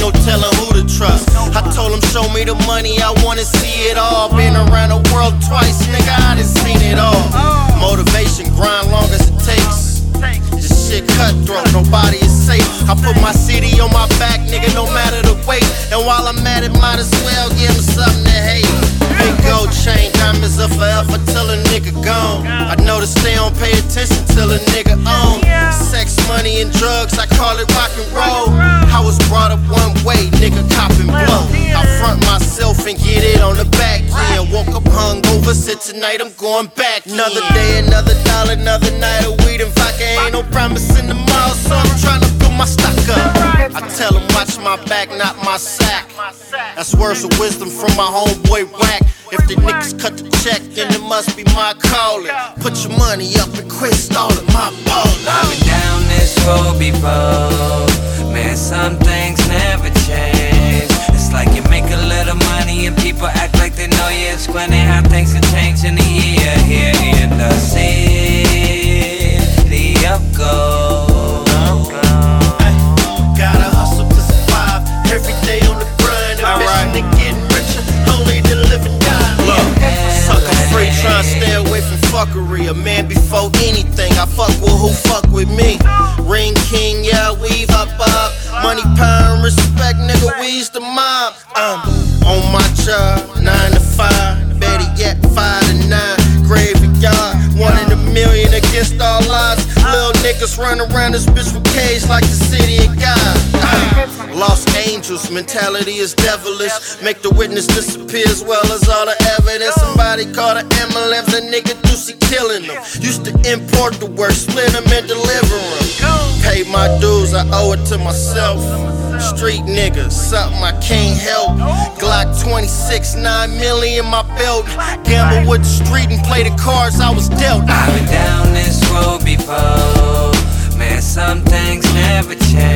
no telling who to trust. I told him, show me the money, I wanna see it all. Been around the world twice, nigga, I done seen it all. Motivation, grind long as it takes. This shit cutthroat, nobody is safe. I put my city on my back, nigga, no matter the weight. And while I'm at it, might as well give him something to hate. Big gold chain, diamonds are forever till a nigga gone. I know they stay on, pay attention till a nigga on. Money, and drugs, I call it rock and roll. I was brought up one way, nigga, copping blow. I front myself and get it on the back end. Woke up hungover, said tonight I'm going back. Another day, another dollar, another night of weed and vodka. Ain't no promise in the mall, so I'm trying to fill my stock up. I tell them, watch my back, not my sack. That's words of wisdom from my homeboy Wack. If the niggas cut the check, then it must be my calling. Put your money up and quit stalling my ballin'. Know you. It's how things can change in a year here in the city of gold. Gotta hustle to survive. Every day on the grind. Ambition to getting richer. Only to live and die. Look, sucker free, trying to stay away from fuckery. A man before anything. I fuck with who fuck with me. Ring king, yeah, weave up up. Money, power, and respect, nigga, we's the mob. Um, on my job, nine to niggas run around this bitch with cage like the city of God. Lost angels, mentality is devilish. Make the witness disappear as well as all the evidence. Somebody call the ambulance, a nigga see killing them. Used to import the work, split them and deliver them. Pay my dues, I owe it to myself. Street niggas, something I can't help. Glock 26, 9 million in my belt. Gamble with the street and play the cards I was dealt. I've been down this road never change.